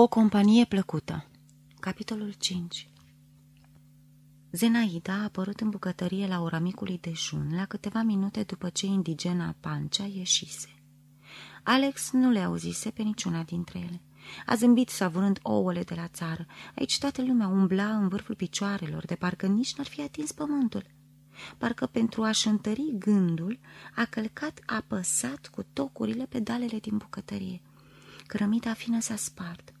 O companie plăcută Capitolul 5 Zenaida a apărut în bucătărie la ora micului dejun, la câteva minute după ce indigena Pancea ieșise. Alex nu le auzise pe niciuna dintre ele. A zâmbit savurând ouăle de la țară. Aici toată lumea umbla în vârful picioarelor, de parcă nici n-ar fi atins pământul. Parcă pentru a-și întări gândul, a călcat apăsat cu tocurile pedalele din bucătărie. Cărămida fină s-a spart.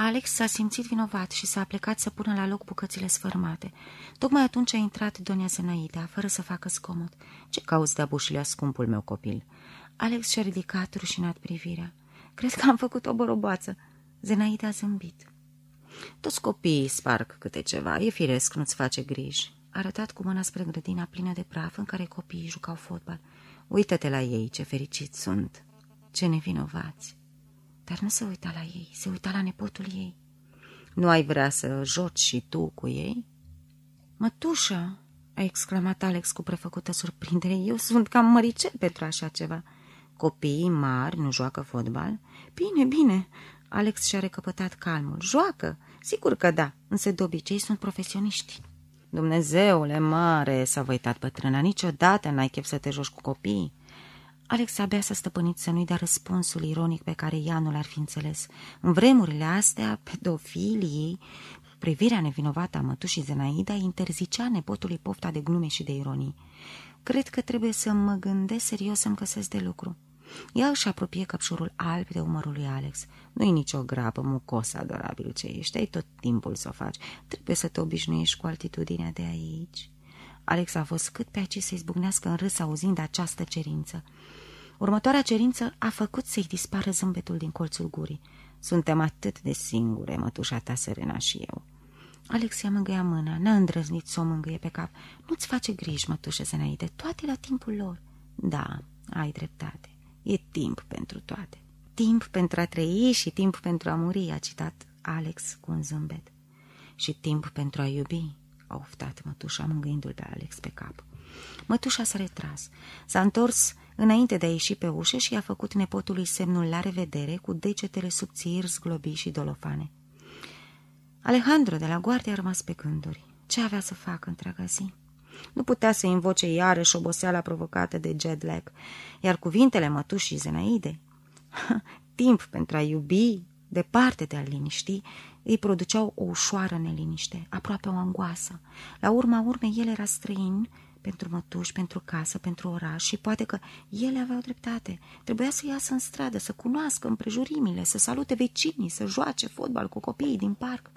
Alex s-a simțit vinovat și s-a plecat să pună la loc bucățile sfărmate. Tocmai atunci a intrat Donia Zenaida, fără să facă scomod. Ce cauți de abușilea, scumpul meu copil?" Alex și-a ridicat rușinat privirea. Cred că am făcut o boroboață." Zenaida a zâmbit. Toți copiii sparg câte ceva, e firesc, nu-ți face griji." A arătat cu mâna spre grădina plină de praf în care copiii jucau fotbal. Uită-te la ei, ce fericiți sunt, ce nevinovați." Dar nu se uita la ei, se uita la nepotul ei. Nu ai vrea să joci și tu cu ei? Mătușă, a exclamat Alex cu prefăcută surprindere, eu sunt cam măricel pentru așa ceva. Copiii mari nu joacă fotbal? Bine, bine, Alex și-a recăpătat calmul. Joacă, sigur că da, însă de obicei sunt profesioniști. Dumnezeule mare, s-a văitat bătrâna, niciodată n-ai chef să te joci cu copiii. Alex abia s-a stăpânit să nu-i dea răspunsul ironic pe care ea nu l-ar fi înțeles. În vremurile astea, pedofilii, privirea nevinovată a mătușii Zenaida interzicea nepotului pofta de glume și de ironii. Cred că trebuie să mă gândesc serios să-mi găsesc de lucru. Ea își apropie căpșurul alb de umărul lui Alex. Nu-i nicio grabă, mucos adorabil ce ești, ai tot timpul să o faci. Trebuie să te obișnuiești cu altitudinea de aici. Alex a fost cât pe aici să izbucnească în râs auzind această cerință. Următoarea cerință a făcut să-i dispară zâmbetul din colțul gurii. Suntem atât de singure, mătușa ta, Serena și eu. Alex i-a mângâia mâna, n-a îndrăznit să o mângâie pe cap. Nu-ți face griji, mătușă Zenaide, toate la timpul lor. Da, ai dreptate. E timp pentru toate. Timp pentru a trăi și timp pentru a muri, a citat Alex cu un zâmbet. Și timp pentru a iubi, a oftat mătușa, mângâindu-l pe Alex pe cap. Mătușa s-a retras. S-a întors înainte de a ieși pe ușă și a făcut nepotului semnul la revedere cu degetele subțiri, zglobi și dolofane. Alejandro de la guardia a rămas pe gânduri. Ce avea să facă întreaga zi? Nu putea să invoce iarăși oboseala provocată de jet lag, iar cuvintele mătușii Zenaide, timp pentru a iubi, departe de a liniști, îi produceau o ușoară neliniște, aproape o angoasă. La urma urmei, el era străin pentru mătuși, pentru casă, pentru oraș și poate că ele aveau dreptate. Trebuia să iasă în stradă, să cunoască împrejurimile, să salute vecinii, să joace fotbal cu copiii din parc.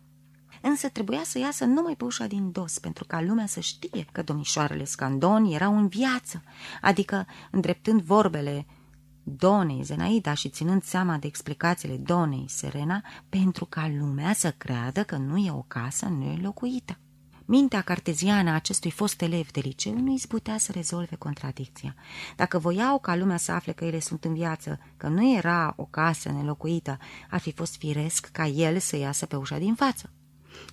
Însă trebuia să iasă numai pe ușa din dos, pentru ca lumea să știe că domnișoarele Scandoni erau în viață, adică îndreptând vorbele Donei Zenaida și ținând seama de explicațiile Donei Serena, pentru ca lumea să creadă că nu e o casă nelocuită. Mintea carteziană a acestui fost elev de liceu nu izbutea să rezolve contradicția. Dacă voiau ca lumea să afle că ele sunt în viață, că nu era o casă nelocuită, ar fi fost firesc ca el să iasă pe ușa din față.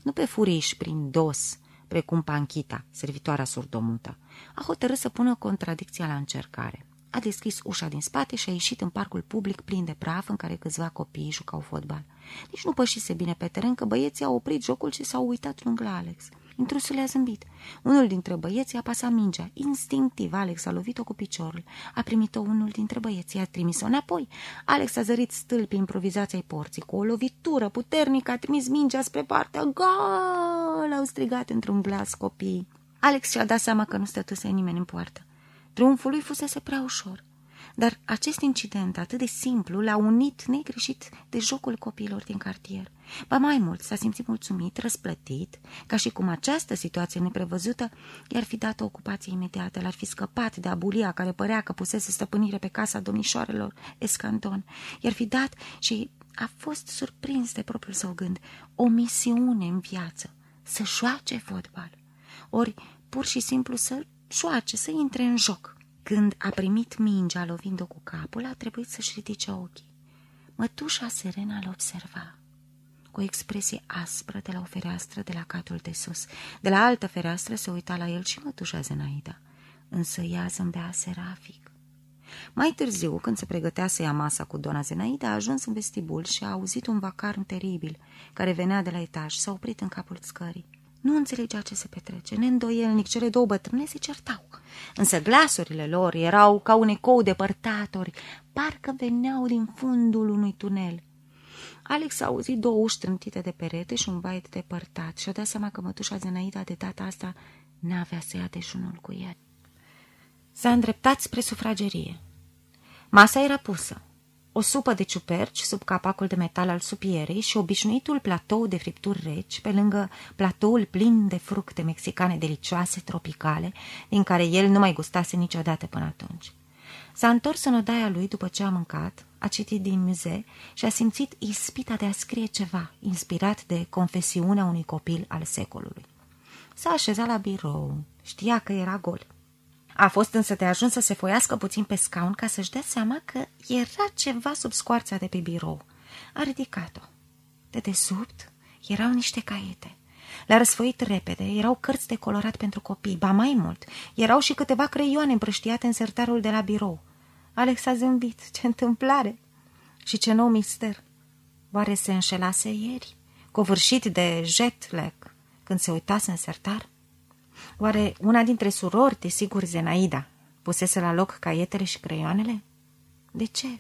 Nu pe furiș, prin dos, precum Panchita, servitoarea surdomută. A hotărât să pună contradicția la încercare. A deschis ușa din spate și a ieșit în parcul public plin de praf în care câțiva copii jucau fotbal. Nici nu pășise bine pe teren că băieții au oprit jocul și s-au uitat lângă Alex. Intrusul a zâmbit. Unul dintre băieți a pasat mingea. Instinctiv, Alex a lovit-o cu piciorul. A primit-o unul dintre băieți, i-a trimis-o înapoi. Alex a zărit stâlpii improvizației porții. Cu o lovitură puternică a trimis mingea spre partea. Gol! Au strigat într-un glas copiii. Alex și-a dat seama că nu stătuse nimeni în poartă. Triumful lui fusese prea ușor. Dar acest incident atât de simplu l-a unit negreșit de jocul copiilor din cartier. Ba mai mult, s-a simțit mulțumit, răsplătit, ca și cum această situație neprevăzută i-ar fi dat o ocupație imediată, l-ar fi scăpat de abulia care părea că pusese stăpânire pe casa domnișoarelor Escanton, i-ar fi dat și a fost surprins de propriul său gând, o misiune în viață, să joace fotbal, ori pur și simplu să joace, să intre în joc. Când a primit mingea lovind-o cu capul, a trebuit să-și ridice ochii. Mătușa Serena îl observa cu o expresie aspră de la o fereastră de la catul de sus. De la altă fereastră se uita la el și mătușa Zenaida, însă ea zâmbea serafic. Mai târziu, când se pregătea să ia masa cu dona Zenaida, a ajuns în vestibul și a auzit un vacarm teribil care venea de la etaj. S-a oprit în capul scării. Nu înțelegea ce se petrece. Neîndoielnic, cele două bătrâne se certau. Însă glasurile lor erau ca un ecou depărtatori, parcă veneau din fundul unui tunel. Alex a auzit două uși trântite de perete și un bait depărtat și a dat seama că mătușa Zenaida de data asta n-avea să ia dejunul cu el. S-a îndreptat spre sufragerie. Masa era pusă. O supă de ciuperci sub capacul de metal al supierei și obișnuitul platou de fripturi reci, pe lângă platoul plin de fructe mexicane delicioase, tropicale, din care el nu mai gustase niciodată până atunci. S-a întors în odaia lui după ce a mâncat, a citit din muzee și a simțit ispita de a scrie ceva, inspirat de confesiunea unui copil al secolului. S-a așezat la birou, știa că era gol. A fost însă de ajuns să se foiască puțin pe scaun ca să-și dea seama că era ceva sub scoarța de pe birou. A ridicat-o. De desubt erau niște caiete. Le-a răsfoit repede, erau cărți de colorat pentru copii, ba mai mult, erau și câteva creioane împrăștiate în sertarul de la birou. Alex a zâmbit. Ce întâmplare! Și ce nou mister! Oare se înșelase ieri, covârșit de jet lag, când se uitase în sertar? Oare una dintre surori, desigur Zenaida, pusese la loc caietele și creioanele? De ce?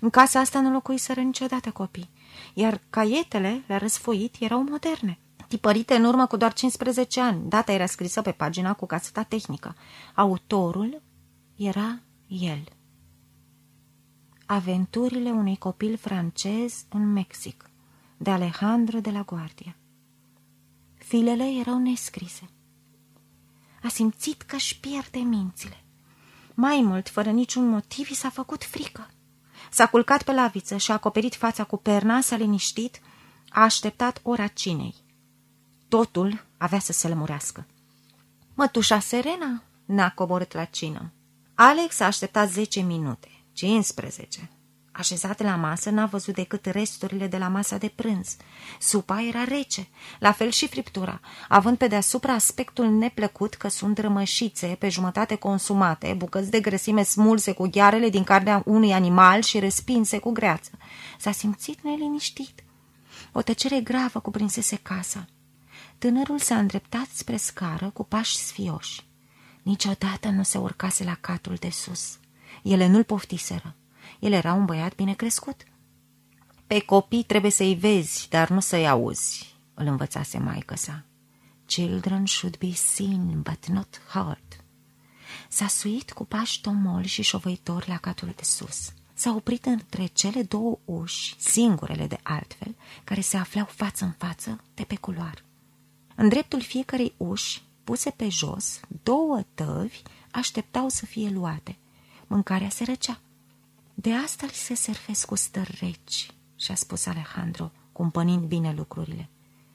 În casa asta nu locuiseră niciodată copii, iar caietele, la răsfoit, erau moderne, tipărite în urmă cu doar 15 ani. Data era scrisă pe pagina cu caseta tehnică. Autorul era el. Aventurile unui copil francez în Mexic, de Alejandro de la Guardia. Filele erau nescrise. A simțit că își pierde mințile. Mai mult, fără niciun motiv, i s-a făcut frică. S-a culcat pe laviță și a acoperit fața cu perna, s-a liniștit, a așteptat ora cinei. Totul avea să se lămurească. Mătușa Serena n-a coborât la cină. Alex a așteptat zece minute. 15. Așezat la masă, n-a văzut decât resturile de la masa de prânz. Supa era rece, la fel și friptura, având pe deasupra aspectul neplăcut că sunt rămășițe pe jumătate consumate, bucăți de grăsime smulse cu ghearele din carnea unui animal și respinse cu greață. S-a simțit neliniștit. O tăcere gravă cuprinsese casa. Tânărul s-a îndreptat spre scară cu pași sfioși. Niciodată nu se urcase la catul de sus. Ele nu-l poftiseră. El era un băiat bine crescut. Pe copii trebuie să-i vezi, dar nu să-i auzi, îl învățase maică sa. Children should be seen, but not heard. S-a suit cu pași tomoli și șovăitori la catul de sus. S-a oprit între cele două uși, singurele de altfel, care se aflau față în față de pe culoar. În dreptul fiecarei uși, puse pe jos, două tăvi așteptau să fie luate – Mâncarea se răcea. De asta li se servesc cu stări reci, și-a spus Alejandro, cumpănind bine lucrurile.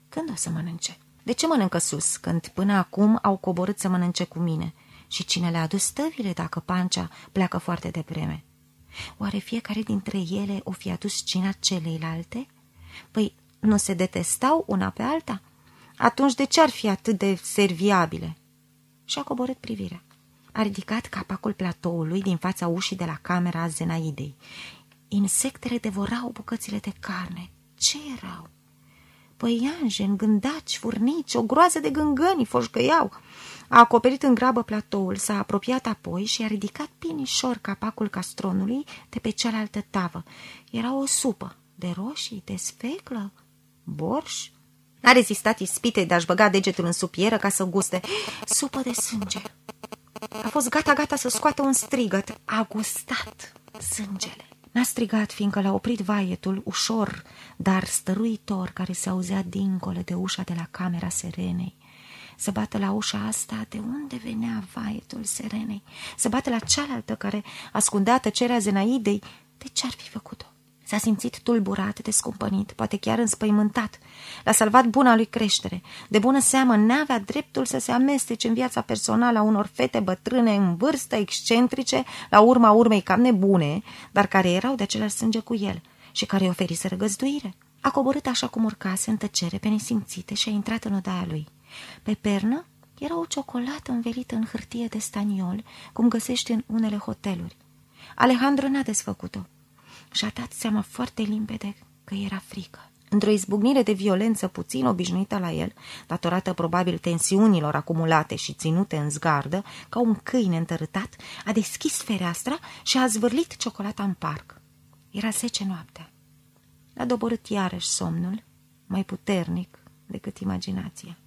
Când o să mănânce? De ce mănâncă sus, când până acum au coborât să mănânce cu mine? Și cine le-a adus stăvile dacă pancea pleacă foarte devreme? Oare fiecare dintre ele o fi adus cina celeilalte? Păi, nu se detestau una pe alta? Atunci de ce ar fi atât de serviabile? Și-a coborât privirea. A ridicat capacul platoului din fața ușii de la camera Zenaidei. Insectele devorau bucățile de carne. Ce erau? Păianjen, gândaci, furnici, o groază de gângăni foșgăiau. A acoperit în grabă platoul, s-a apropiat apoi și a ridicat pinișor capacul castronului de pe cealaltă tavă. Era o supă de roșii, de sfeclă, borș. N-a rezistat ispitei de a-și băga degetul în supieră ca să guste. Supă de sânge. A fost gata-gata să scoată un strigăt. A gustat sângele. N-a strigat, fiindcă l-a oprit vaietul, ușor, dar stăruitor, care se auzea dincolo de ușa de la camera serenei. Să bată la ușa asta de unde venea vaietul serenei. Să bată la cealaltă care ascundea tăcerea Zenaidei. De ce ar fi făcut-o? S-a simțit tulburat, descumpănit, poate chiar înspăimântat. L-a salvat buna lui creștere. De bună seamă, n-avea dreptul să se amestece în viața personală a unor fete bătrâne în vârstă, excentrice, la urma urmei cam nebune, dar care erau de același sânge cu el și care îi oferiseră găzduire. A coborât așa cum urcase în tăcere pe nesimțite și a intrat în odaia lui. Pe pernă era o ciocolată învelită în hârtie de staniol, cum găsești în unele hoteluri. Alejandro n-a desfăcut-o și-a dat seama foarte limpede că era frică. Într-o izbucnire de violență puțin obișnuită la el, datorată probabil tensiunilor acumulate și ținute în zgardă, ca un câine întărâtat, a deschis fereastra și a zvârlit ciocolata în parc. Era zece noaptea. A doborât iarăși somnul, mai puternic decât imaginația.